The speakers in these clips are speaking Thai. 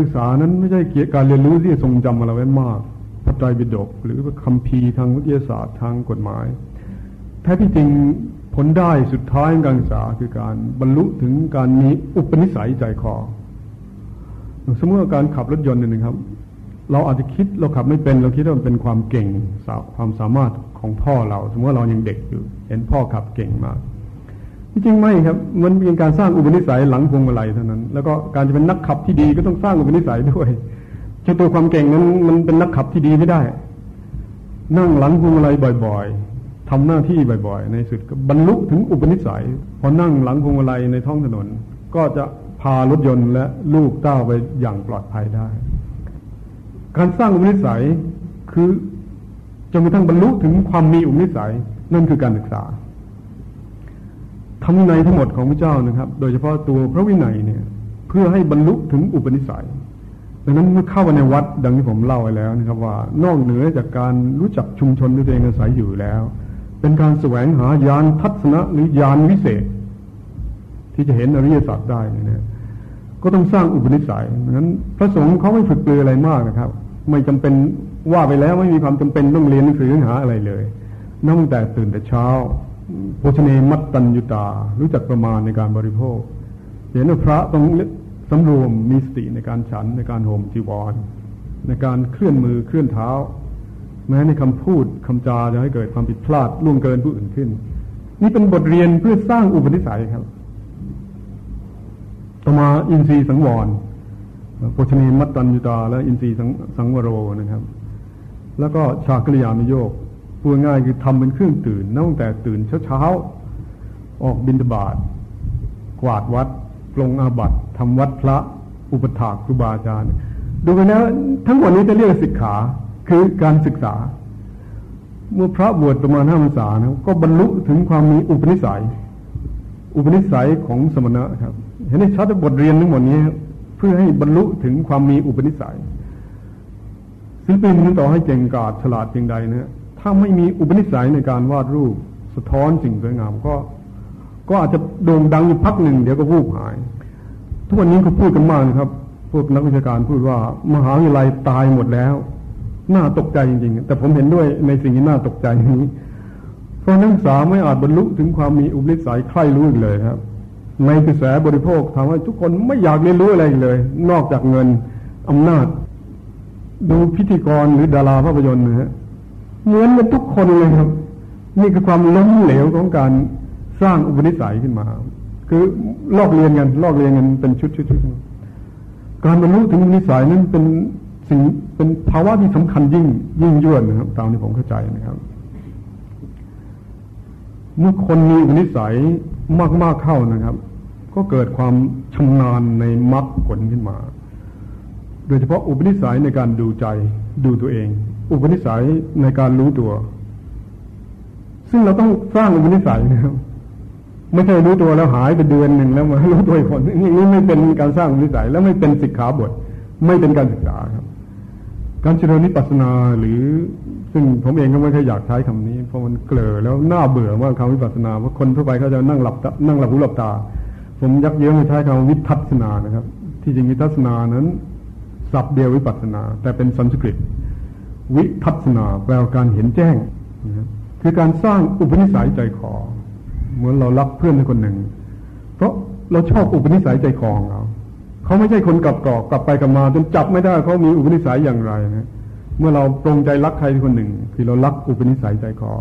การศึกษานั้นไม่ใช่เกี่ยวกับการเรียนรู้ที่ทรงจำอะไรไว้มากพระไตรปิฎกหรือคัมภีร์ทางวิทยาศาสตร์ทางกฎหมายแท้ที่จริงผลได้สุดท้ายของการศึกษาคือการบรรลุถึงการมีอุปนิสัยใจคอสมมติว่าการขับรถยนต์เนี่ยนะครับ เราอาจจะคิดเราขับไม่เป็น เราคิดว่ามันเป็นความเก่งความสามารถของพ่อเรา สมมติว่าเรายังเด็กอยู่ เห็นพ่อขับเก่งมาก ที่จริงไม่ครับ มันเป็นการสร้างอุปนิสัยหลังพวงมาลัยเท่านั้น แล้วก็การจะเป็นนักขับที่ดีก็ต้องสร้างอุปนิสัยด้วยเจ้าตัวความเก่งนั้นมันเป็นนักขับที่ดีไม่ได้ นั่งหลังพวงมาลัยบ่อย ๆทำหน้าที่บ่อย ๆ ในสุดก็บรรลุถึงอุปนิสัย พอนั่งหลังพวงมาลัยในท้องถนน ก็จะพารถยนต์และลูกเต้าไปอย่างปลอดภัยได้ การสร้างอุปนิสัยคือจนกระทั่งบรรลุถึงความมีอุปนิสัยนั่นคือการศึกษา ทำวินัยทั้งหมดของพระเจ้านะครับ โดยเฉพาะตัวพระวินัยเนี่ย เพื่อให้บรรลุถึงอุปนิสัยดังนั้นเมื่อเข้ามาในวัดดังที่ผมเล่าไปแล้วนะครับ ว่านอกเหนือจากการรู้จักชุมชนที่ตัวเองอาศัยอยู่แล้ว เป็นการแสวงหายานทัศนะหรือยานวิเศษ ที่จะเห็นอริยสัจได้เนี่ยก็ต้องสร้างอุปนิสัยดังนั้น พระสงฆ์เขาไม่ฝึกเปลืออะไรมากนะครับ ไม่จำเป็นว่าไปแล้วไม่มีความจำเป็นต้องเรียนหนังสือหาอะไรเลย นั่งแต่ตื่นแต่เช้า โภชเนมัตตัญญุตา รู้จักประมาณในการบริโภค เห็นว่าพระต้องสำรวมมีสติในการฉันในการห่มจีวร ในการเคลื่อนมือเคลื่อนเท้า แม้ในคำพูดคำจาจะให้เกิดความผิดพลาดล่วงเกินผู้อื่นขึ้น นี่เป็นบทเรียนเพื่อสร้างอุปนิสัยครับต่อมาอินทรีย์สังวรโภชเนมัตตัญญุตา และอินทรีย์สังวโรนะครับ แล้วก็ชากริยามโยก พูดง่ายคือทำเป็นเครื่องตื่นตั้งแต่ตื่นเช้าๆออกบินบาตกวาดวัดปลงอาบัตทำวัดพระอุปถากครูบาอาจารย์ดูไปแล้วทั้งหมดนี้จะเรียกศึกษาคือการศึกษา เมื่อพระบวชประมาณห้าพรรษานะก็บรรลุถึงความมีอุปนิสัย อุปนิสัยของสมณะครับ เห็นได้ชัดบทเรียนทั้งหมดนี้เพื่อให้บรรลุถึงความมีอุปนิสัยศิลปินต่อให้เก่งกาจฉลาดเพียงใดนะ ถ้าไม่มีอุปนิสัยในการวาดรูป สะท้อนสิ่งสวยงามก็ ก็อาจจะโด่งดังอยู่พักหนึ่งเดี๋ยวก็วูบหาย ทุกวันนี้เขาพูดกันมากนะครับ พวกนักวิชาการพูดว่ามหาวิทยาลัยตายหมดแล้ว น่าตกใจจริงๆ แต่ผมเห็นด้วยในสิ่งที่น่าตกใจนี้เพราะนักศึกษาไม่อาจบรรลุถึงความมีอุปนิสัยใคร่รู้อีกเลยครับ ในกระแสบริโภคทำให้ทุกคนไม่อยากเรียนรู้อะไรเลย นอกจากเงินอำนาจ ดูพิธีกรหรือดาราภาพยนตร์นะฮะ เหมือนกันทุกคนเลยครับ นี่คือความล้มเหลวของการสร้างอุปนิสัยขึ้นมา คือลอกเรียนกันลอกเรียนกันเป็นชุดชุดการบรรลุถึงอุปนิสัยนั้นเป็นสิ่งเป็นภาวะที่สำคัญยิ่งยิ่งยวดนะครับ ตามที่ผมเข้าใจนะครับ เมื่อคนมีอุปนิสัยมากๆเข้านะครับ ก็เกิดความชำนาญในมรรคผลขึ้นมา โดยเฉพาะอุปนิสัยในการดูใจดูตัวเอง อุปนิสัยในการรู้ตัว ซึ่งเราต้องสร้างอุปนิสัยนะครับไม่ใช่รู้ตัวแล้วหายไปเดือนหนึ่งแล้วมารู้ตัวอีกคนนี่นี่ไม่เป็นการสร้างอุปนิสัย และไม่เป็นสิกขาบท ไม่เป็นการศึกษาครับ การเจริญนิพพานาหรือซึ่งผมเองก็ไม่เคยอยากใช้คำนี้ เพราะมันเกลือแล้วน่าเบื่อว่าคำวิปัสสนาเพราะคนทั่วไปเขาจะนั่งหลับนั่งหลับหูหลับตา ผมยักเยื้องใช้คำวิทัศนานะครับ ที่จริงวิทัศนานั้นศัพท์เดียววิปัสสนา แต่เป็นสันสกฤต วิทัศนาแปลว่าการเห็นแจ้งคือการสร้างอุปนิสัยใจคอเหมือนเรารักเพื่อนคนหนึ่ง เพราะเราชอบอุปนิสัยใจคอของเราเขาไม่ใช่คนกลับกรอกกลับไปกลับมาจนจับไม่ได้เขามีอุปนิสัยอย่างไรนะเมื่อเราปรงใจรักใครคนหนึ่ง คือเรารักอุปนิสัยใจคอ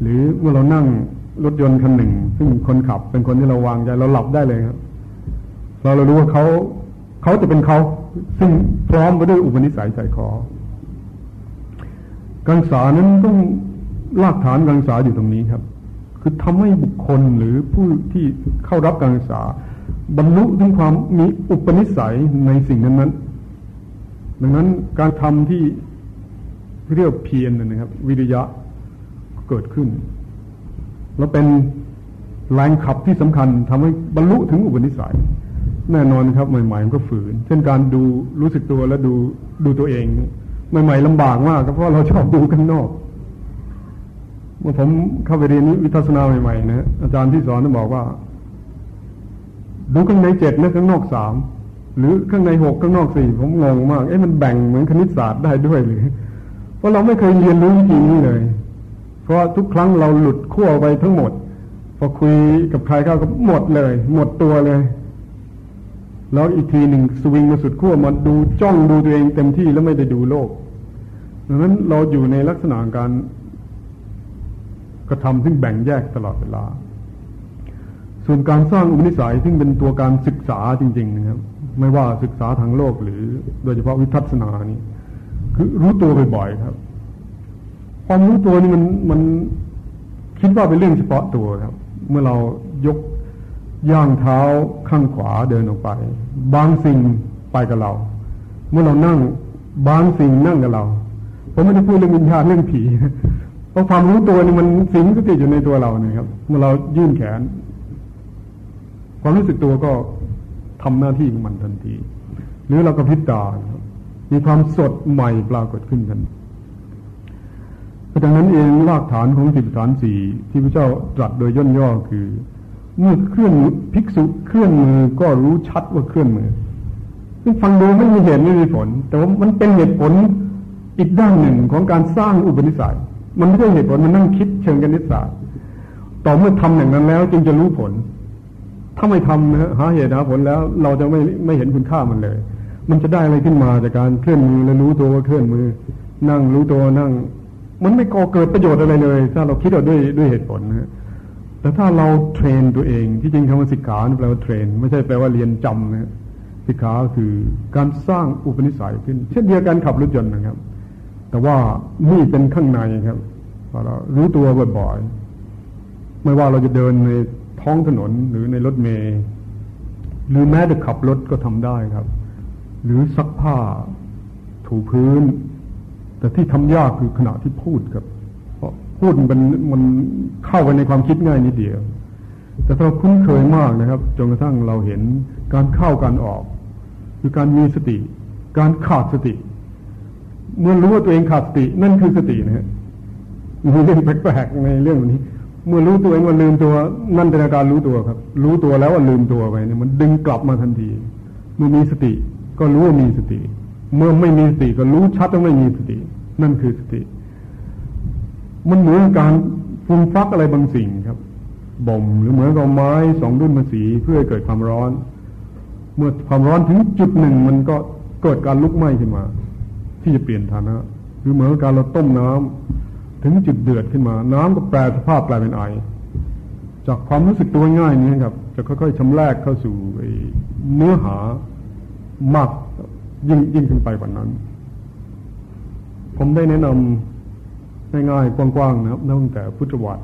หรือเมื่อเรานั่งรถยนต์คันหนึ่ง ซึ่งคนขับเป็นคนที่เราวางใจเราหลับได้เลยครับ เราเรารู้ว่าเขาเขาจะเป็นเขาซึ่งพร้อมไปด้วยอุปนิสัยใจคอ การศึกษานั้นต้องรากฐานการศึกษาอยู่ตรงนี้ครับ คือทำให้บุคคลหรือผู้ที่เข้ารับการศึกษา บรรลุถึงความมีอุปนิสัยในสิ่งนั้นนั้นดังนั้นการทำที่เรียกเพียรนะครับ วิริยะเกิดขึ้น แล้วเป็นแรงขับที่สำคัญทำให้บรรลุถึงอุปนิสัย แน่นอนครับใหม่ๆมันก็ฝืน เช่นการดูรู้สึกตัวและดูดูตัวเอง ใหม่ๆลำบากมากเพราะเราชอบดูข้างนอก เมื่อผมเข้าไปเรียนวิทัศนาใหม่ๆนะอาจารย์ที่สอนบอกว่า ดูข้างในเจ็ดและข้างนอกสามหรือข้างในหกข้างนอกสี่ผมงงมาก เอ๊ะมันแบ่งเหมือนคณิตศาสตร์ได้ด้วยหรือ เพราะเราไม่เคยเรียนรู้วิธีนี้เลย เพราะทุกครั้งเราหลุดขั้วไปทั้งหมด พอคุยกับใครเข้าก็หมดเลย หมดตัวเลย แล้วอีกทีหนึ่งสวิงมาสุดขั้วมาดูจ้องดูตัวเองเต็มที่แล้วไม่ได้ดูโลก ดังนั้นเราอยู่ในลักษณะการกระทำซึ่งแบ่งแยกตลอดเวลา ส่วนการสร้างอุปนิสัยซึ่งเป็นตัวการศึกษาจริง ๆ นะครับ ไม่ว่าศึกษาทางโลกหรือโดยเฉพาะวิทัศนานี่คือรู้ตัวบ่อยๆครับ ความรู้ตัวนี่มันมันคิดว่าเป็นเรื่องเฉพาะตัวครับ เมื่อเรายกย่างเท้าข้างขวาเดินออกไป บางสิ่งไปกับเรา เมื่อเรานั่งบางสิ่งนั่งกับเรา ผมไม่ได้พูดเรื่องวิญญาณเรื่องผีเพราะความรู้ตัวนี่มันสิงสติอยู่ในตัวเราเนี่ยครับ เมื่อเรายื่นแขน ความรู้สึกตัวก็ทำหน้าที่ของมันทันที หรือเราก็พิจารณามีความสดใหม่ปรากฏขึ้นกันเพราะดังนั้นเองรากฐานของสิบฐานสี่ที่พระเจ้าตรัสโดยย่นย่อคือ เมื่อเคลื่อนภิกษุเคลื่อนมือก็รู้ชัดว่าเคลื่อนมือซึ่งฟังดูไม่มีเหตุไม่มีผล แต่ว่ามันเป็นเหตุผล อีกด้านหนึ่งของการสร้างอุปนิสัย มันไม่ใช่เหตุผลมันนั่งคิดเชิงกนิสศาสตร์ต่อเมื่อทำอย่างนั้นแล้วจึงจะรู้ผล ถ้าไม่ทำนะหาเหตุหาผลแล้ว เราจะไม่ไม่เห็นคุณค่ามันเลย มันจะได้อะไรขึ้นมาจากการเคลื่อนมือและรู้ตัวว่าเคลื่อนมือ นั่งรู้ตัวนั่ง มันไม่ก่อเกิดประโยชน์อะไรเลย ถ้าเราคิดเอาด้วยด้วยเหตุผลนะแต่ถ้าเราเทรนตัวเองที่จริงคำว่าสิกขาแปลว่าเทรน ไม่ใช่แปลว่าเรียนจำนะสิกขาคือการสร้างอุปนิสัยขึ้น เช่นเดียวกันขับรถยนต์นะครับ แต่ว่านี่เป็นข้างในครับพอเรารู้ตัวบ่อยๆไม่ว่าเราจะเดินในท้องถนนหรือในรถเมล์หรือแม้แต่ขับรถก็ทำได้ครับ หรือซักผ้าถูพื้น แต่ที่ทำยากคือขณะที่พูดครับ เพราะพูดมันมันเข้าไปในความคิดง่ายนิดเดียว แต่ถ้าคุ้นเคยมากนะครับจนกระทั่งเราเห็นการเข้าการออก คือการมีสติ การขาดสติ เมื่อรู้ว่าตัวเองขาดสติ นั่นคือสตินะฮะมีเรื่องแปลกๆในเรื่องนี้ เมื่อรู้ตัวเองว่าลืมตัว นั่นเป็นอาการรู้ตัวครับ รู้ตัวแล้วว่าลืมตัวไปเนี่ยมันดึงกลับมาทันที เมื่อมีสติ ก็รู้ว่ามีสติ เมื่อไม่มีสติก็รู้ชัดว่าไม่มีสติ นั่นคือสติ มันเหมือนการฟูมฟักอะไรบางสิ่งครับบ่มหรือเหมือนกับไม้สองดุนมาสีเพื่อเกิดความร้อน เมื่อความร้อนถึงจุดหนึ่งมันก็เกิดการลุกไหม้ขึ้นมา ที่จะเปลี่ยนฐานะหรือเหมือนการเราต้มน้ำถึงจุดเดือดขึ้นมา น้ำก็แปลสภาพกลายเป็นไอ จากความรู้สึกตัวง่ายนี้ครับ จะค่อยๆชำแรกเข้าสู่เนื้อหามากยิ่งยิ่งขึ้นไปกว่านั้น ผมได้แนะนำง่ายๆกว้างๆนะครับตั้งแต่พุทธวัตร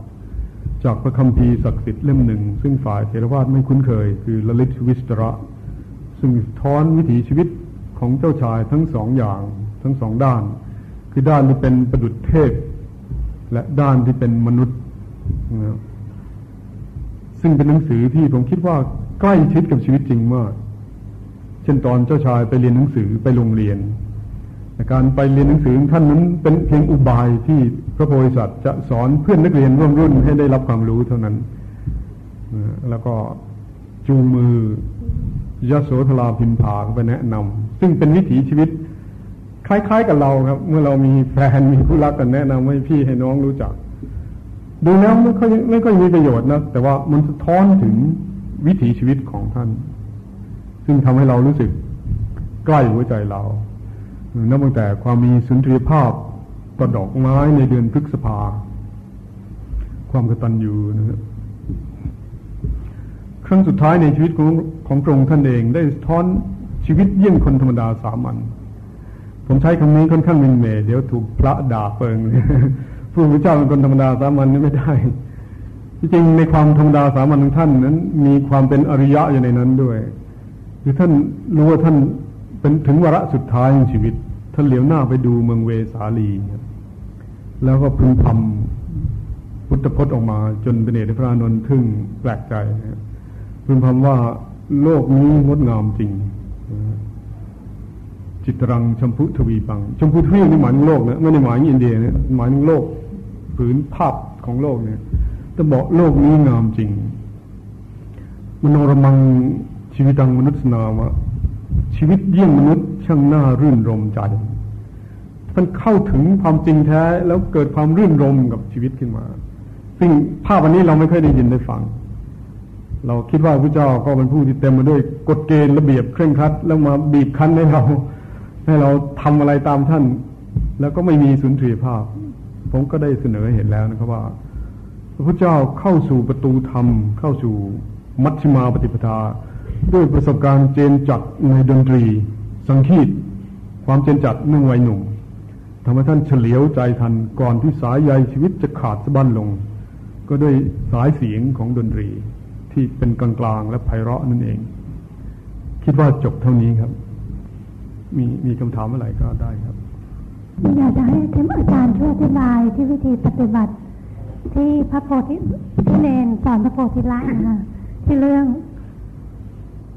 จากพระคัมภีร์ศักดิ์สิทธิ์เล่มหนึ่ง ซึ่งฝ่ายเทรวาสไม่คุ้นเคย คือลลิตวิสตระ ซึ่งท้อนวิถีชีวิตของเจ้าชายทั้งสองอย่าง ทั้งสองด้าน คือด้านที่เป็นประดุจเทพ และด้านที่เป็นมนุษย์นะซึ่งเป็นหนังสือที่ผมคิดว่าใกล้ชิดกับชีวิตจริงมาก เช่นตอนเจ้าชายไปเรียนหนังสือไปโรงเรียนการไปเรียนหนังสือท่านนั้นเป็นเพียงอุบายที่พระโพธิสัตว์จะสอนเพื่อนนักเรียนร่วมรุ่นให้ได้รับความรู้เท่านั้น แล้วก็จูงมือยโสธราพิมพาไปแนะนำซึ่งเป็นวิถีชีวิต คล้าย ๆ กับเราครับ เมื่อเรามีแฟนมีคู่รักกันแนะนำให้พี่ให้น้องรู้จัก ดูแล้วไม่ค่อยไม่ค่อยมีประโยชน์นะแต่ว่ามันสะท้อนถึงวิถีชีวิตของท่าน ซึ่งทำให้เรารู้สึกใกล้หัวใจเรานับตั้งแต่ความมีสุนทรียภาพต่อดอกไม้ในเดือนพฤษภา ความกตัญญูนะครับครั้งสุดท้ายในชีวิตของของพระองค์ท่านเองได้ท้อนชีวิตเยี่ยงคนธรรมดาสามัญ ผมใช้คำนี้ค่อนข้างมินเมเดี๋ยวถูกพระด่าเปิงผู้พระเจ้าเป็นคนธรรมดาสามัญนี่ไม่ได้จริงในความธรรมดาสามัญของท่านนั้น มีความเป็นอริยะอยู่ในนั้นด้วย คือท่านรู้ว่าท่านเป็นถึงวาระสุดท้ายของชีวิต ท่านเหลียวหน้าไปดูเมืองเวสาลีแล้วก็พึงพำพุทธพจน์ออกมาจนเป็นเอกพระนนทึ่งแปลกใจพึงพำว่าโลกนี้งดงามจริง จิตรังชมพูทวีปัง ชมพูทวีนี่หมายถึงโลกนะไม่ได้หมายถึงอินเดียนะหมายถึงโลกผืนภาพของโลกเนี่ยแต่บอกโลกนี้งามจริง มโนรมังชีวิตังมนุษย์นามะชีวิตเยี่ยงมนุษย์ช่างน่ารื่นรมใจมันเข้าถึงความจริงแท้แล้วเกิดความรื่นรมกับชีวิตขึ้นมา ซึ่งภาพวันนี้เราไม่เคยได้ยินได้ฟัง เราคิดว่าพระเจ้าก็เป็นผู้ที่เต็มมาด้วยกฎเกณฑ์ระเบียบเคร่งครัด แล้วมาบีบคั้นให้เรา ให้เราทำอะไรตามท่าน แล้วก็ไม่มีสุนทรีภาพ ผมก็ได้เสนอเห็นแล้วนะครับว่า พระเจ้าเข้าสู่ประตูธรรม เข้าสู่มัชฌิมาปฏิปทา ด้วยประสบการณ์เจนจัดในดนตรี สังคีต ความเจนจัดเนื่อวัยหนุ่มทำให้ท่านเฉลียวใจทันก่อนที่สายใยชีวิตจะขาดสะบั้นลง ก็ด้วยสายเสียงของดนตรีที่เป็นกลางๆและไพเราะนั่นเอง คิดว่าจบเท่านี้ครับ มีมีคำถามอะไรก็ได้ครับอยากจะให้ท่านอาจารย์ช่วยอธิบายที่วิธีปฏิบัติ ที่พระโพธิที่เนนสอนพระโพธิละนะคะที่เรื่อง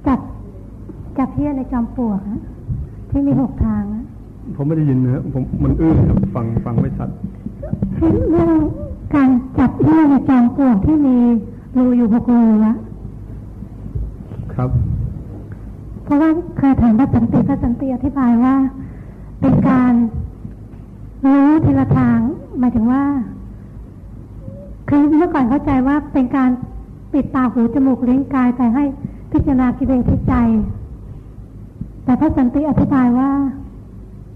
จับจับเพี้ยในจอมปลวกที่มีหกทางผมไม่ได้ยินนะผมมันอื้อครับฟังฟังไม่ชัดเรื่องการจับเพี้ยในจอมปลวกที่มีรูอยู่หกรูอะครับเพ ราะว่าเคยถามพระสันติพระสันติอธิบายว่า เป็นการรู้ทีละทาง หมายถึงว่า คือเมื่อก่อนเข้าใจว่าเป็นการปิดตาหูจมูกลิ้นกายแต่ให้พิจารณากิเลสที่ใจ แต่พระสันติอธิบายว่า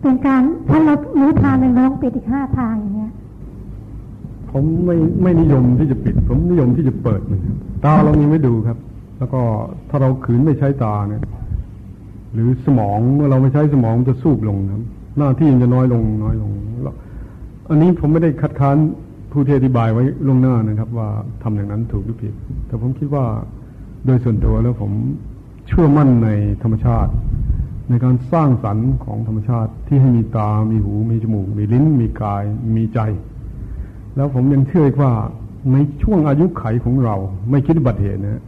เป็นการถ้าเรารู้ทางหนึ่งเราต้องปิดอีกห้าทางอย่างเงี้ยผมไม่ไม่นิยมที่จะปิด ผมนิยมที่จะเปิดมันตาเรามีไม่ดูครับ แล้วก็ถ้าเราขืนไม่ใช้ตาเนี่ย หรือสมองเมื่อเราไม่ใช้สมองจะสูบลงครับหน้าที่มันจะน้อยลงน้อยลงอันนี้ผมไม่ได้คัดค้านผู้ที่อธิบายไว้ลงหน้านะครับ ว่าทำอย่างนั้นถูกหรือผิด แต่ผมคิดว่าโดยส่วนตัวแล้วผมเชื่อมั่นในธรรมชาติ ในการสร้างสรรค์ของธรรมชาติที่ให้มีตา มีหู มีจมูก มีลิ้น มีกาย มีใจ แล้วผมยังเชื่อว่าในช่วงอายุไขของเราไม่คิดบัติเหตุนะ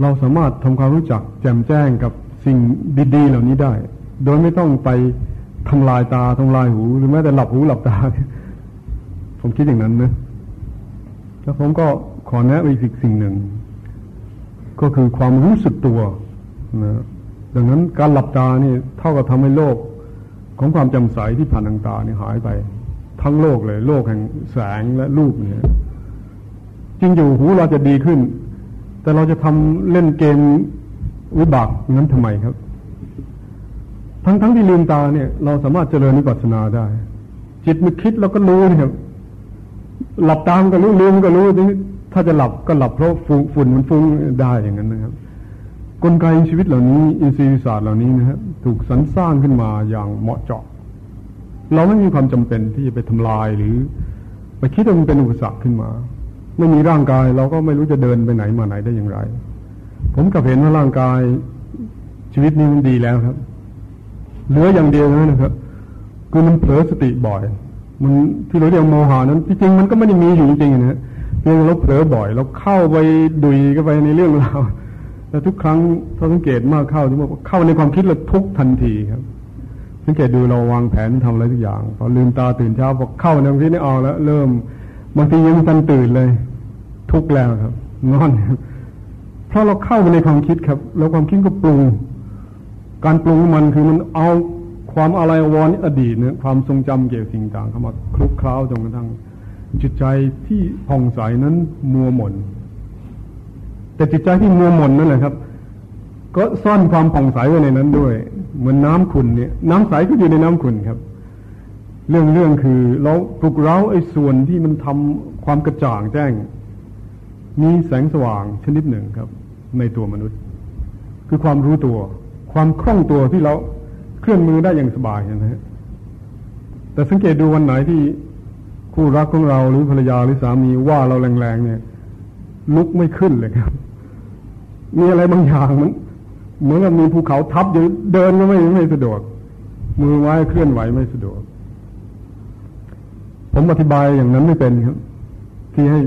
เราสามารถทำความรู้จักแจ่มแจ้งกับ สิ่งดีๆเหล่านี้ได้ โดยไม่ต้องไปทำลายตาทำลายหู หรือแม้แต่หลับหูหลับตา ผมคิดอย่างนั้นนะ แล้วผมก็ขอแนะอีกสิ่งหนึ่ง ก็คือความรู้สึกตัวนะดังนั้นการหลับตานี่เท่ากับทำให้โลกของความจำใสที่ผ่านทางตานี่หายไป ทั้งโลกเลย โลกแห่งแสงและรูปเนี่ยจริงอยู่หูเราจะดีขึ้น แต่เราจะทำเล่นเกม วิบากนั้นทำไมครับ ทั้งทั้งที่ลืมตาเนี่ย เราสามารถเจริญนิพพานาได้ จิตมันคิดเราก็รู้นะครับ หลับตามก็รู้ลืมก็รู้ถ้าจะหลับก็หลับเพราะฝุ่นมันฟุ้งได้อย่างนั้นนะครับ กลไกชีวิตเหล่านี้อินทรีย์ศาสตร์เหล่านี้นะครับถูกสรรสร้างขึ้นมาอย่างเหมาะเจาะ เราไม่มีความจำเป็นที่จะไปทำลายหรือ ไปคิดว่ามันเป็นอุปสรรคขึ้นมา ไม่มีร่างกายเราก็ไม่รู้จะเดินไปไหนมาไหนได้อย่างไร ผมกับเห็นว่าร่างกาย ชีวิตนี้มันดีแล้วครับ เหลืออย่างเดียวนั้นนะครับ คือมันเผลอสติบ่อย มันที่เราเรียกโมหานั้นที่จริงมันก็ไม่ได้มีอยู่จริงๆนะเพียงเราเผลอบ่อย เราเข้าไปดุยก็ไปในเรื่องราวแต่ทุกครั้งถ้าสังเกตมากเข้าที่ว่าเข้าในความคิดเราทุกทันทีครับสังเกตดูเราวางแผนทำอะไรทุกอย่างพอลืมตาตื่นเช้าพอเข้าในความคิดนี่ออกแล้ว เริ่มบางทียังไม่ทันตื่นเลย ทุกแล้วครับนอน เพราะเราเข้าไปในความคิดครับ แล้วความคิดก็ปรุง การปรุงมันคือมันเอาความอะไรวอนอดีตเนี่ยความทรงจำเกี่ยวกับสิ่งต่างเข้ามาคลุกคล้าจนกระทั่งจิตใจที่ผ่องใสนั้นมัวหม่นแต่จิตใจที่มัวหม่นนั่นแหละครับ ก็ซ่อนความผ่องใสไว้ในนั้นด้วย เหมือนน้ำขุ่นเนี่ย น้ำใสก็อยู่ในน้ำขุ่นครับ เรื่องเรื่องคือเราปลุกเร้าไอ้ส่วนที่มันทำความกระจ่างแจ้ง มีแสงสว่างชนิดหนึ่งครับ ในตัวมนุษย์ คือความรู้ตัว ความคล่องตัวที่เราเคลื่อนมือได้อย่างสบายนะฮะแต่สังเกตดูวันไหนที่คู่รักของเราหรือภรรยาหรือสามีว่าเราแรงๆเนี่ย ลุกไม่ขึ้นเลยครับ มีอะไรบางอย่างมันเหมือนกับมีภูเขาทับอยู่เดินก็ไม่ไม่สะดวก มือไว้เคลื่อนไหวไม่สะดวก ผมอธิบายอย่างนั้นไม่เป็นครับ ที่ให้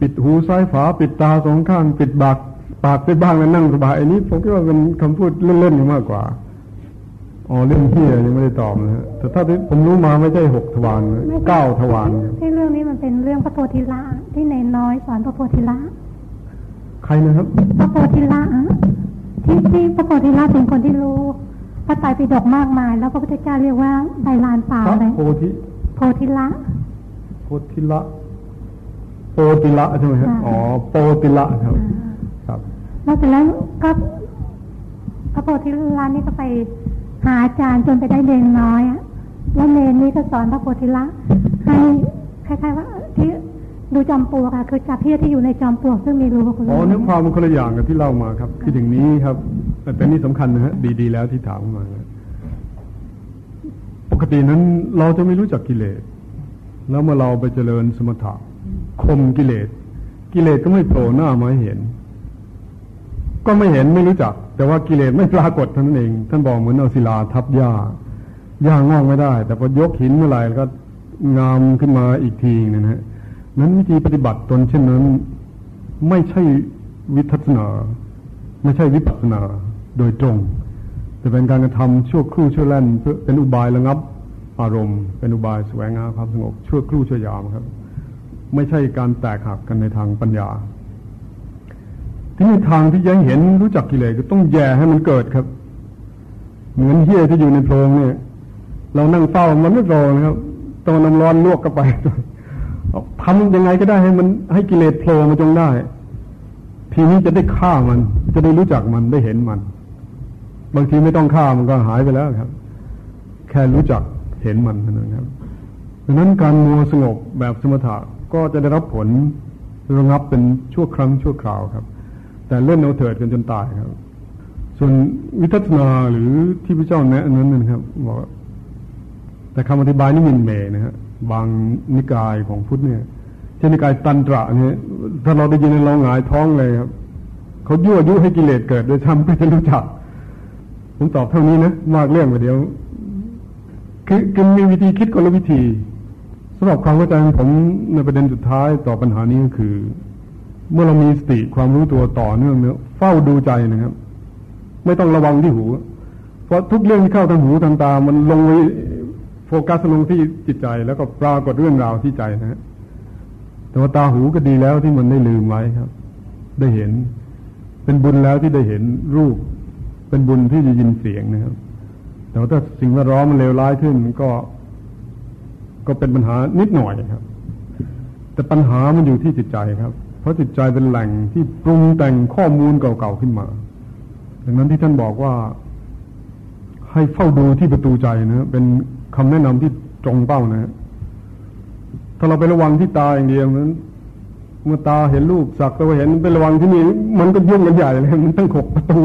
ปิดหูซ้ายฝาปิดตาสองข้าง ปิดปาก ปากไปบ้างแล้วนั่งสบายอันนี้ผมคิดว่าเป็นคำพูดเล่นๆมากกว่าอ๋อเรื่องเฮียยังไม่ได้ตอบนะแต่ถ้าผมรู้มาไม่ใช่หกทวารเก้าทวารที่เรื่องนี้มันเป็นเรื่องพระโพธิละที่ในน้อยสอนพระโพธิละใครนะครับพระโพธิละที่ที่พระโพธิละเป็นคนที่รู้พระไตรปิฎกมากมาย แล้วพระพุทธเจ้าเรียกว่าใบลานป่าพระเลยโพธิโพธิละโพธิละโปติละใช่ไหมครับค่ะอ๋อโปติละครับอ่าครับ แล้วเสร็จแล้วก็พระโพธิละนี่ก็ไปหาอาจารย์จนไปได้เนนน้อยอะแล้วเนนนี้ก็สอนพระโพธิละให้คล้ายๆว่าที่ดูจอมปลวกอะคือจับเพี้ยที่อยู่ในจอมปลวกซึ่งมีรูพระคุณอ๋อเนื้อความมันคนละอย่างกับที่เล่ามาครับ คืออย่างนี้ครับ แต่เป็นนี่สำคัญนะฮะดีๆแล้วที่ถามมานะปกตินั้นเราจะไม่รู้จักกิเลสแล้วเมื่อเราไปเจริญสมถะข่มกิเลส กิเลสก็ไม่โผล่หน้ามาให้เห็น ก็ไม่เห็นไม่รู้จัก แต่ว่ากิเลสไม่ปรากฏท่านั้นเอง ท่านบอกเหมือนเอาศิลาทับหญ้าหญ้างอกไม่ได้ แต่พอยกหินเมื่อไหร่ก็งามขึ้นมาอีกทีนยนะฮะนั้นวิธีปฏิบัติตนเช่นนั้น ไม่ใช่วิทัศนา ไม่ใช่วิปัสสนาโดยตรง แต่เป็นการกระทำชั่วครู่ชั่วแล่นเพื่อเป็นอุบายระงับอารมณ์ เป็นอุบายแสวงหาความสงบชั่วครู่ชั่วยามครับ ไม่ใช่การแตกหักกันในทางปัญญา ที่ในทางที่ยังเห็นรู้จักกิเลสก็ต้องแย่ให้มันเกิดครับ เหมือนเหี้ยที่อยู่ในโพรงเนี่ย เรานั่งเฝ้ามันไม่รอนะครับต้องน้ำร้อนลวกเข้าไปทำยังไงก็ได้ให้มันให้กิเลสโผล่มาจงได้ ทีนี้จะได้ฆ่ามัน จะได้รู้จักมันได้เห็นมัน บางทีไม่ต้องฆ่ามันก็หายไปแล้วครับ แค่รู้จักเห็นมันเท่นั้นครับดังนั้นการมัวสงบแบบสมถะก็จะได้รับผลระงับเป็นชั่วครั้งชั่วคราวครับ แต่เล่นเอาเถิดกันจนตายครับ ส่วนวิทัศนาหรือที่พระเจ้าแนะนั้นนะครับบอกแต่คำอธิบายนี่มินเมนะฮะบางนิกายของพุทธเนี่ยเช่นนิกายตันตระเนี่ยถ้าเราได้ยินเราหงายท้องเลยครับเขายั่วยุให้กิเลสเกิดโดยทำเพื่อจะรู้จัก ผมตอบเท่านี้นะมากเรื่องไปเดียว คือคือมีวิธีคิดคนละวิธีสำหรับความเข้าใจของผมในประเด็นสุดท้ายต่อปัญหานี้ก็คือ เมื่อเรามีสติความรู้ตัวต่อเนื่องเนี่ยเฝ้าดูใจนะครับ ไม่ต้องระวังที่หู เพราะทุกเรื่องที่เข้าทางหูทางตา มันลงไปโฟกัสลงที่จิตใจ แล้วก็ปรากฏเรื่องราวที่ใจนะฮะแต่ว่าตาหูก็ดีแล้วที่มันได้ลืมไว้ครับ ได้เห็น เป็นบุญแล้วที่ได้เห็นรูป เป็นบุญที่จะยินเสียงนะครับ แต่ว่าถ้าสิ่งแวดล้อมมันเลวร้ายขึ้นก็ ก็เป็นปัญหานิดหน่อยครับ แต่ปัญหามันอยู่ที่จิตใจครับ ราะจิตใจเป็นแหล่งที่ปรุงแต่งข้อมูลเก่าๆขึ้นมาดังนั้นที่ท่านบอกว่า ให้เฝ้าดูที่ประตูใจนะเป็นคำแนะนำที่ตรงเป้านะฮะถ้าเราไประวังที่ตาอย่างเดียวนั้น เมื่อตาเห็นรูปสักแต่ว่าเห็นไประวังที่นี่มันก็ยุ่งกันใหญ่เลยมันตั้งหกประตู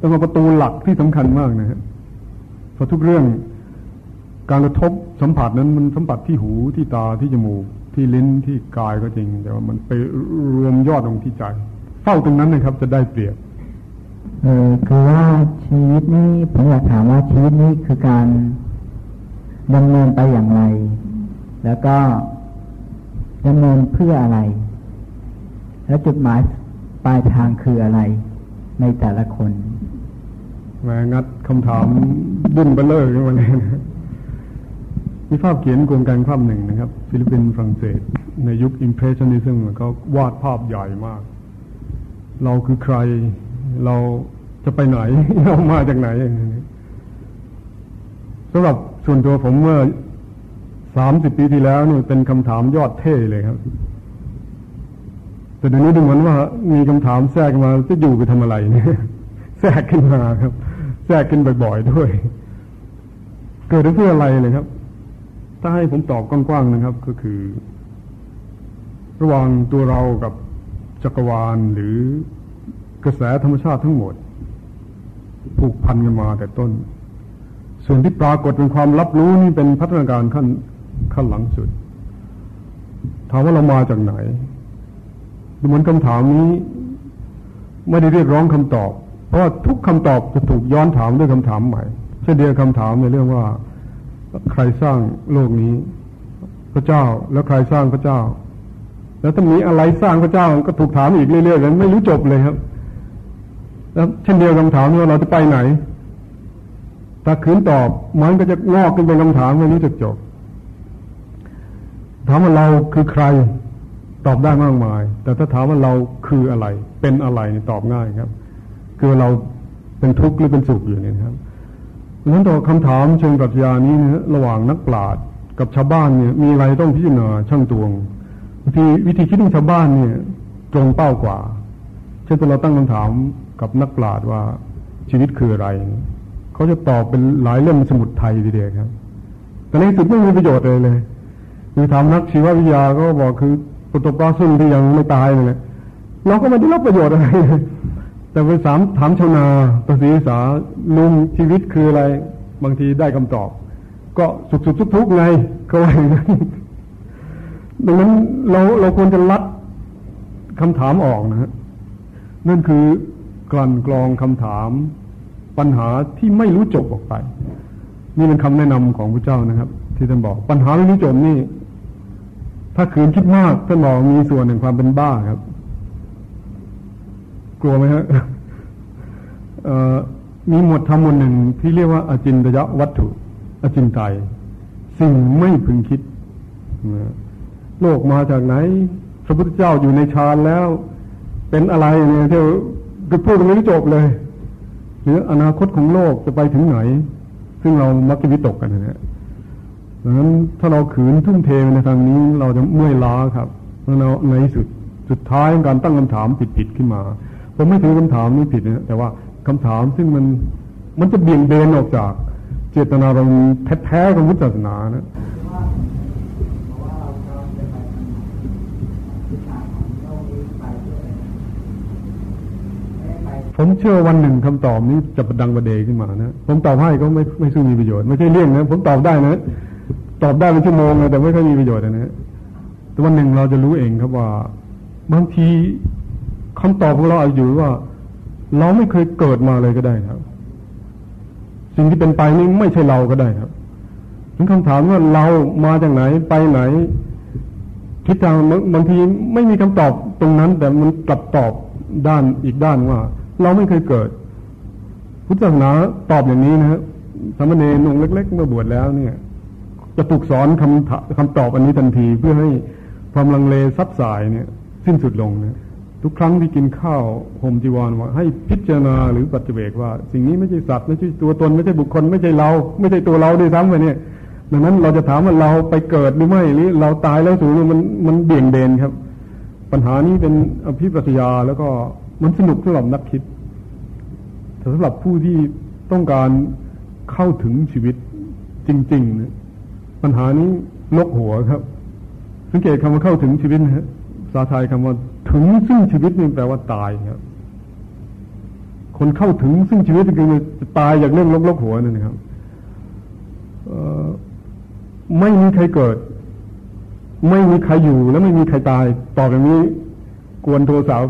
ต้องมาประตูหลักที่สำคัญมากนะฮะเพราะทุกเรื่องการกระทบสัมผัสนั้นมันสัมผัสที่หูที่ตาที่จมูก ที่ลิ้นที่กายก็จริง แต่ว่ามันไปรวมยอดลงที่ใจเฝ้าตรงนั้นนะครับ จะได้เปรียบเออคือว่าชีวิตนี้ผมอยากถามว่าชีวิตนี้คือการดำเนินไปอย่างไร แล้วก็ดำเนินเพื่ออะไร แล้วจุดหมายปลายทางคืออะไร ในแต่ละคนแหมงัดคำถามดุ้นเบลเลอร์ขึ้นมาเลยนะ มีภาพเขียนโครงการภาพหนึ่งนะครับฟิลิปปินส์ฝรั่งเศส ในยุคอิมเพรสชันนิซึมเขาวาดภาพใหญ่มาก เราคือใครเราจะไปไหน เรามาจากไหนสำหรับส่วนตัวผมเมื่อสามสิบปีที่แล้วนี่เป็นคำถามยอดเท่เลยครับ แต่เดี๋ยวนี้ดูเหมือนว่า มีคำถามแทรกมาจะอยู่ไปทำอะไรเนี่ยแทรกขึ้นมาครับ แทรกขึ้นบ่อยๆด้วย เกิดเพื่ออะไรเลยครับ ถ้าให้ผมตอบกว้างๆนะครับ ก็คือ ระหว่างตัวเรากับจักรวาลหรือกระแสธรรมชาติทั้งหมดผูกพันกันมาแต่ต้น ส่วนที่ปรากฏเป็นความรับรู้นี่เป็นพัฒนาการขั้นขั้นหลังสุด ถามว่าเรามาจากไหนดูเหมือนคำถามนี้ไม่ได้เรียกร้องคำตอบ เพราะว่าทุกคำตอบจะถูกย้อนถามด้วยคำถามใหม่ เช่นเดียวคำถามในเรื่องว่า ใครสร้างโลกนี้ พระเจ้าแล้วใครสร้างพระเจ้า แล้วถ้ามีอะไรสร้างพระเจ้าก็ถูกถามอีกเรื่อยๆกันไม่รู้จบเลยครับ แล้วเช่นเดียวคำถามว่าเราจะไปไหน ถ้าคืนตอบมันก็จะงอกขึ้นเป็นคำถามไม่รู้จะจบถามว่าเราคือใครตอบได้มากมาย แต่ถ้าถามว่าเราคืออะไร เป็นอะไรตอบง่ายครับ คือเราเป็นทุกข์หรือเป็นสุขอยู่เนี่ยครับ ฉะนั้นต่อคำถามเชิงปรัชญานี้นะระหว่างนักปราชญ์กับชาวบ้านเนี่ยมีอะไรต้องพิจารณาช่างตวงวิธีวิธีคิดของชาวบ้านเนี่ย ตรงเป้ากว่า เช่นถ้าเราตั้งคำถามกับนักปราชญ์ว่าชีวิตคืออะไร เขาจะตอบเป็นหลายเล่มสมุดไทยทีเดียวครับ แต่ในสุดไม่มีประโยชน์เลยเลยคือถามนักชีววิทยาก็บอกคือปุตตปลาซึ่งที่ยังไม่ตายเลยเราก็ไม่ได้รับประโยชน์อะไร แต่ไปสามถามชาวนาภาษีสาลุงชีวิตคืออะไร บางทีได้คำตอบ ก็สุขสุขทุกทุกไงก็ว่าอย่างนั้นดังนั้นเราเราควรจะลัดคำถามออกนะฮะนั่นคือกลั่นกรองคำถาม ปัญหาที่ไม่รู้จบออกไป นี่เป็นคำแนะนำของพระเจ้านะครับ ที่ท่านบอกปัญหาไม่รู้จบนี่ ถ้าขืนคิดมากท่านบอกมีส่วนหนึ่งความเป็นบ้าครับ กลัวไหมฮะมีหมวดธรรมหมวดหนึ่งที่เรียกว่าอาจินตยวัตถุ อจินไตยสิ่งไม่พึงคิด โลกมาจากไหน พระพุทธเจ้าอยู่ในฌานแล้ว เป็นอะไรเนี่ยที่คือพูดตรงนี้จบเลย หรืออนาคตของโลกจะไปถึงไหน ซึ่งเรามักจะวิตกกันนะฮะดังนั้นถ้าเราขืนทุ่มเทในทางนี้เราจะเมื่อยล้าครับแล้วในสุดสุดท้ายการตั้งคำถามผิดๆขึ้นมา ผมไม่ถือคำถามนี้ผิดนะแต่ว่าคำถามซึ่งมันมันจะเบี่ยงเบนออกจากเจตนารมณ์แท้ๆของพุทธศาสนานะผมเชื่อวันหนึ่งคำตอบนี้จะประดังประเดขึ้นมานะ ผมตอบให้ก็ไม่ไม่สู้มีประโยชน์ไม่ใช่เลี่ยงนะ ผมตอบได้นะ ตอบได้เป็นชั่วโมงนะแต่ไม่ค่อยมีประโยชน์นะแต่วันหนึ่งเราจะรู้เองครับว่า บางที คำตอบของเราอาจอยู่ว่า เราไม่เคยเกิดมาเลยก็ได้ครับ สิ่งที่เป็นไปนี้ไม่ใช่เราก็ได้ครับถึงคำถามว่าเรามาจากไหนไปไหนทิศทางบางทีไม่มีคำตอบตรงนั้น แต่มันกลับตอบด้านอีกด้านว่า เราไม่เคยเกิด พุทธศาสนาตอบอย่างนี้นะฮะสามเณรองเล็ก ๆ เมื่อบวชแล้วเนี่ย จะถูกสอนคำคำตอบอันนี้ทันทีเพื่อให้ความลังเลซับสายเนี่ย สิ้นสุดลงนะ ทุกครั้งที่กินข้าวห่มจีวรว่าให้พิจารณาหรือปัจเจกว่า สิ่งนี้ไม่ใช่สัตว์ไม่ใช่ตัวตนไม่ใช่บุคคลไม่ใช่เรา ไม่ใช่ตัวเราด้วยซ้ำไปเนี่ยดังนั้นเราจะถามว่าเราไปเกิดหรือไม่หรือเราตายแล้วสูงมันมันเบี่ยงเบนครับ ปัญหานี้เป็นอภิปรัชญาแล้วก็มันสนุกสำหรับนักคิดแต่สำหรับผู้ที่ต้องการเข้าถึงชีวิตจริงๆเนี่ยปัญหานี้ลกหัวครับ สังเกตคำว่าเข้าถึงชีวิตนะฮะ ษาไทยคำว่าถึงซึ่งชีวิตนี่แปลว่าตายครับ คนเข้าถึงซึ่งชีวิตคือจะตายอย่างเรื่องลกๆหัวนั่นนะครับไม่มีใครเกิด ไม่มีใครอยู่ แล้วไม่มีใครตายต่อแบบนี้ กวนโทรสาว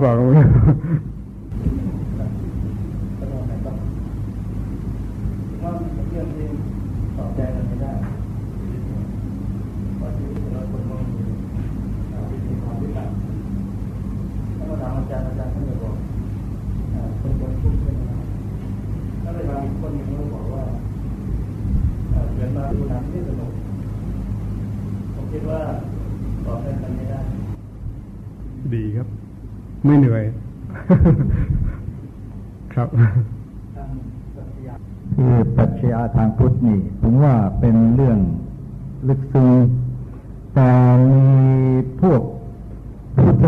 ก่อนไม่เหนื่อย ครับคือปรัชญาทางพุทธนี่ผมว่าเป็นเรื่องลึกซึ้งแต่มีพวกพุทธ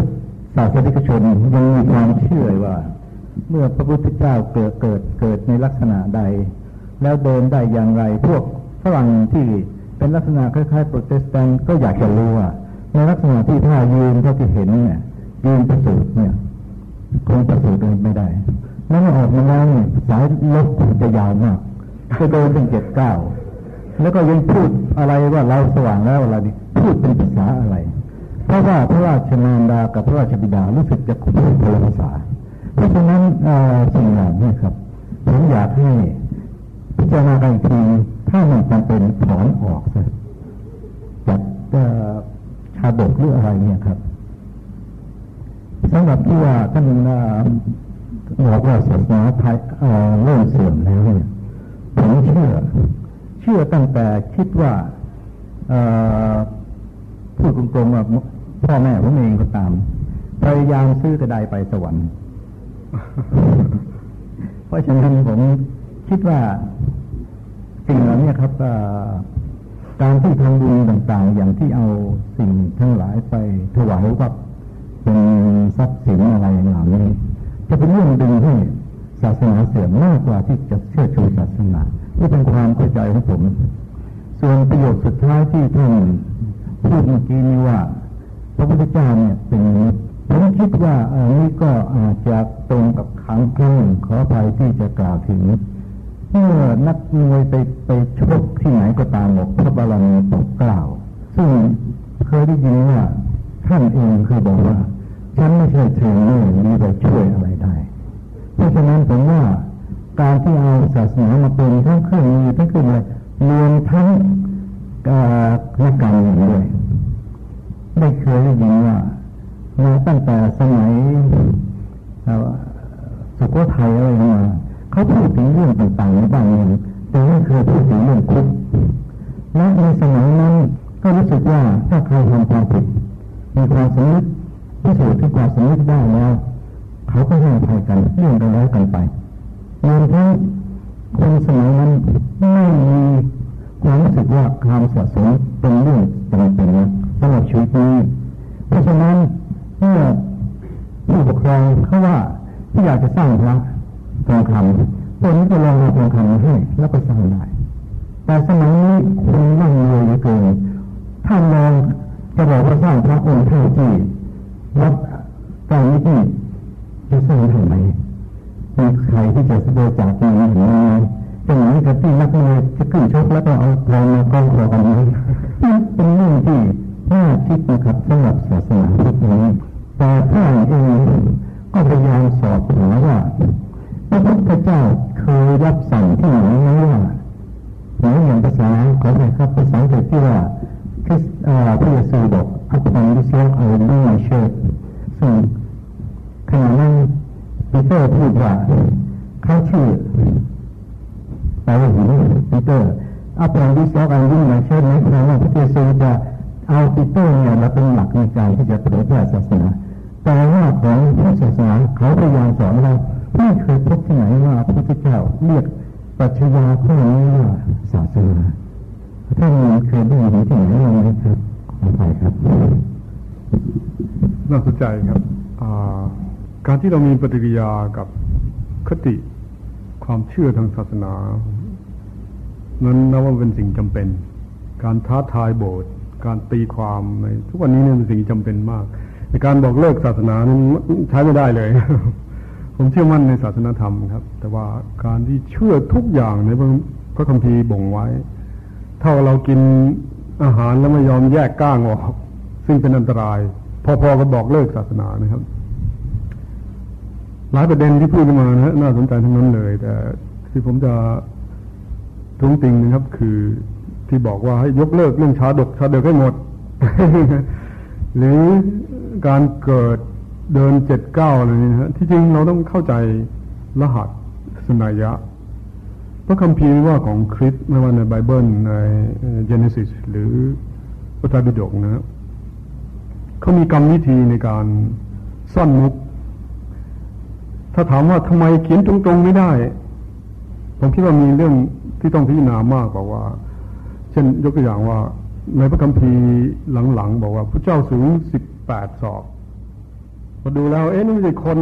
ศาสนิกชนยังมีความเชื่อว่า เมื่อพระพุทธเจ้าเกิดเกิดเกิดในลักษณะใด แล้วเดินได้อย่างไรพวกฝรั่งที่ เป็นลักษณะคล้ายๆโปรเตสแตนต์ก็อยากจะรู้ว่าในลักษณะที่ท่ายืนเท่าที่เห็นเนี่ยยืนประสูตเนี่ยคงประสูตรเดินไม่ได้แล้วออกมาแล้วเนี่ยสายลบจะยาวมากจะเดินเป็นเจ็ดเก้าแล้วก็ยังพูดอะไรว่าเราสว่างแล้วอะไรดิพูดเป็นภาษาอะไร เพราะว่าพระราชนานดากับพระราชบิดารู้สึกจะพูดคนละภาษา เพราะฉะนั้นสิ่งเหล่านี้ครับ ผมอยากให้พิจารณากันที ถ้ามันจำเป็นถอนออกซะจากชาบกหรืออะไรเนี่ยครับสำหรับที่ว่าท่านบอกว่าศาสนาไทยเริ่มเสื่อมแล้วเนี่ยผมเชื่อ เชื่อตั้งแต่คิดว่าพูดตรงๆว่าพ่อแม่ผมเองก็ตาม พยายามซื้อกระไดไปสวรรค์ เพราะฉะนั้นผมคิดว่า สิ่งเหล่านี้ครับการที่ทำบุญต่างๆ อย่างที่เอาสิ่งทั้งหลายไปถวายวัดเป็นทรัพย์สินอะไรเหล่านี้จะเป็นเรื่องดึงให้ศาสนาเสื่อมมากกว่าที่จะเชื่อชูศาสนาที่เป็นความเข้าใจของผม ส่วนประโยคสุดท้ายที่ท่านพูดเมื่อกี้นี้ว่า พระพุทธเจ้าเนี่ยเป็นผมคิดว่าอันนี้ก็อาจจะตรงกับครั้งครั้งขออภัยที่จะกล่าวถึง เมื่อนักมวยไปไปชกที่ไหนก็ตามบอกพระบาลมีตกกล่าว ซึ่งเคยได้ยินว่าท่านเองเคยบอกว่า ฉันไม่ใช่เทรนเนอร์นี้ไปช่วยอะไรได้ เพราะฉะนั้นผมว่าการที่เอาศาสนามาเป็นทั้งเครื่องมือทั้งเครื่องอะไรรวมทั้งนักการเมืองด้วยได้เคยได้ยินว่ามาตั้งแต่สมัยสุโขทัยอะไรมา เขาพูดถึงเรื่องต่างๆในบ้านเมืองแต่ไม่เคยพูดถึงเรื่องคุกและในสมัยนั้นก็รู้สึกว่าถ้าใครทำความผิดมีความสำนึกพิสูจน์ที่ความสำนึกได้แล้ว เขาก็ให้อภัยกันเรื่องกันแล้วกันไปรวมทั้งคนสมัยนั้นไม่มีความรู้สึกว่าความสะสมเป็นเรื่องจำเป็นสำหรับชีวิตนี้เพราะฉะนั้นเมื่อผู้ปกครองเขาว่าที่อยากจะสร้างพระ ทองคำคนนี้จะลองเอาทองคำมาให้แล้วก็สร้างได้แต่สมัยนี้คนนั่งรวยเหลือเกินถ้ามองจะบอกว่าสร้างพระองค์เท่าที่วัดการนี้ที่จะสร้างทำไมมีใครที่จะบริจาคเงินอย่างนี้เป็นอย่างนี้กับที่นักมวยจะขึ้นชกแล้วก็เอาทองมากองคอกันนี้เป็นเรื่องที่น่าคิดนะครับสำหรับศาสนาพุทธนี้แต่พระเองก็พยายามสอบหาว่า พระพุทธเจ้าเคยรับสั่งที่ไหนไหมว่าหรืออย่างภาษาขอไปครับภาษาอังกฤษที่ว่าคริสพระเยซูบอกอัปปังดิเซลเอาดูมาเชิดซึ่งขณะนั้นปีเตอร์พูดว่าเขาชื่อแปลว่าหินปีเตอร์อัปปังดิเซลเอาดูมาเชิดหมายความว่าพระเยซูจะเอาปีเตอร์เนี่ยมาเป็นหลักในการที่จะเผยแพร่ศาสนาแต่ว่าของพุทธศาสนาเขาพยายามสอนเรา ไม่เคยพบที่ไหนว่าพระพุทธเจ้าเรียกปัจจัยข้อนี้ว่าศาสนาท่านเคยได้ยินที่ไหนบ้างไหมครับขอไปครับ น่าสนใจครับการที่เรามีปฏิกิริยากับคติความเชื่อทางศาสนา นั้นนับว่าเป็นสิ่งจำเป็น การท้าทายโบสถ์การตีความในทุกวันนี้เนี่ยเป็นสิ่งจำเป็นมากในการบอกเลิกศาสนานั้นใช้ไม่ได้เลย ผมเชื่อมั่นในศาสนาธรรมครับ แต่ว่าการที่เชื่อทุกอย่างในพระคัมภีร์บ่งไว้ ถ้าเรากินอาหารแล้วไม่ยอมแยกก้างออก ซึ่งเป็นอันตราย พอๆกับบอกเลิกศาสนานะครับ หลายประเด็นที่พูดมานะน่าสนใจทั้งนั้นเลย แต่ที่ผมจะทุ้งติงนะครับ คือที่บอกว่าให้ยกเลิกเรื่องชาดกชาเดกให้หมด หรือการเกิด เดินเจ็ดเก้าอะไรนี้นะที่จริงเราต้องเข้าใจรหัสสนายะ พระคัมภีร์ว่าของคริสไม่ว่าในไบเบิลในเจเนซิสหรือพระไตรปิฎกนะเขามีกรรมวิธีในการซ่อนมุก ถ้าถามว่าทำไมเขียนตรงๆไม่ได้ ผมคิดว่ามีเรื่องที่ต้องพิจารณามากกว่าว่า เช่นยกตัวอย่างว่าในพระคัมภีร์หลังๆบอกว่าพระเจ้าสูงสิบแปดศอก พอดูแล้ว เอ๊ะนี่ไม่ใช่คน